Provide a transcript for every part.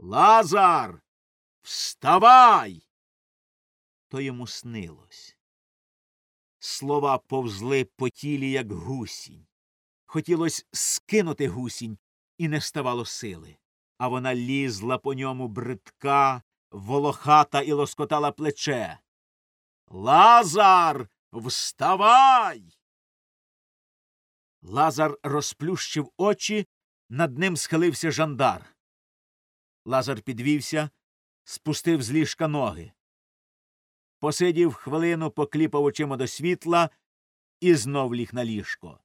Лазар, вставай. То йому снилось. Слова повзли по тілі, як гусінь. Хотілось скинути гусінь, і не ставало сили. А вона лізла по ньому бридка, волохата і лоскотала плече. Лазар, вставай. Лазар розплющив очі, над ним схилився жандар. Лазар підвівся, спустив з ліжка ноги. Посидів хвилину, покліпав очима до світла і знов ліг на ліжко.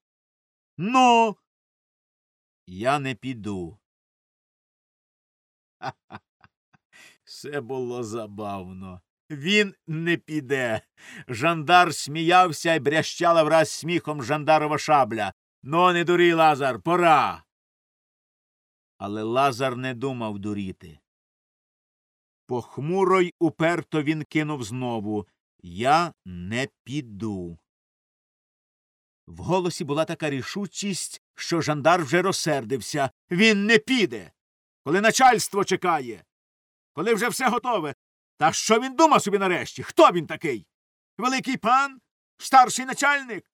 Ну, я не піду. Ха-ха-ха. Все було забавно. Він не піде. Жандар сміявся і брящала враз сміхом жандарова шабля. Ну, не дурій, Лазар, пора. Але Лазар не думав дуріти. Похмуро й уперто він кинув знову Я не піду. В голосі була така рішучість, що жандар вже розсердився. Він не піде. Коли начальство чекає. Коли вже все готове. Та що він думав собі нарешті? Хто він такий? Великий пан? Старший начальник?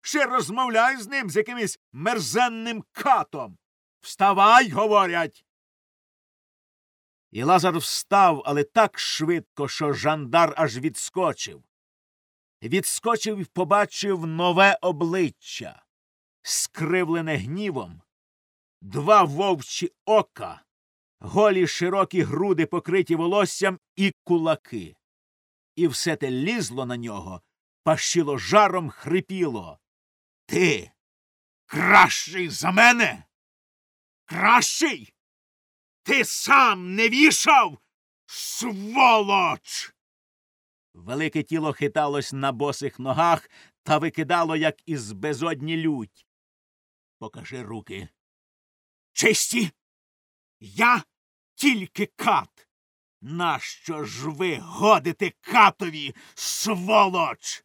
Ще розмовляй з ним з якимось мерзенним катом. Вставай, говорять. І Лазар встав, але так швидко, що жандар аж відскочив. Відскочив і побачив нове обличчя, скривлене гнівом, два вовчі ока, голі широкі груди, покриті волоссям, і кулаки. І все те лізло на нього, пащило жаром, хрипіло. Ти кращий за мене? Кращий? Ти сам не вішав, сволоч. Велике тіло хиталось на босих ногах та викидало, як із безодні лють. Покажи руки. Чисті. Я тільки кат. Нащо ж ви годите катові, сволоч?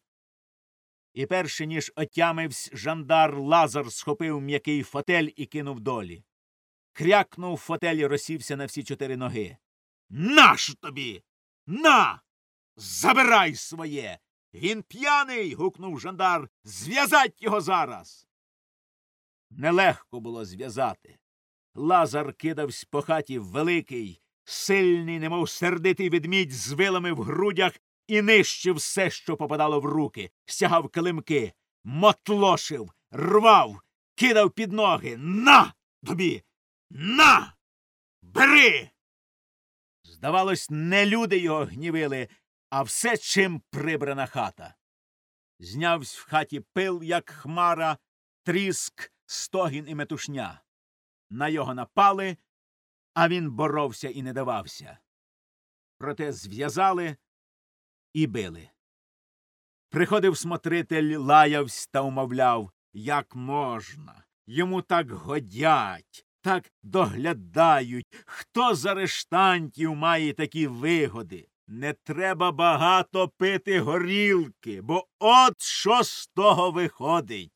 І перше ніж отямивсь, жандар Лазар схопив м'який фотель і кинув долі. Крякнув фотель і розсівся на всі чотири ноги. Наш тобі. На. Забирай своє. Він п'яний. гукнув жандар. Зв'язать його зараз. Нелегко було зв'язати. Лазар кидавсь по хаті великий, сильний, немов сердитий ведмідь з вилами в грудях і нищив все, що попадало в руки, стягав килимки, мотлошив, рвав, кидав під ноги. На тобі. На. Бери. Здавалось, не люди його гнівили, а все чим прибрана хата. Знявсь в хаті пил, як хмара, тріск, стогін і метушня. На його напали, а він боровся і не давався. Проте зв'язали і били. Приходив смотритель, лаявсь та умовляв, як можна. Йому так годять, так доглядають. Хто з арештантів має такі вигоди? Не треба багато пити горілки, бо от що з того виходить.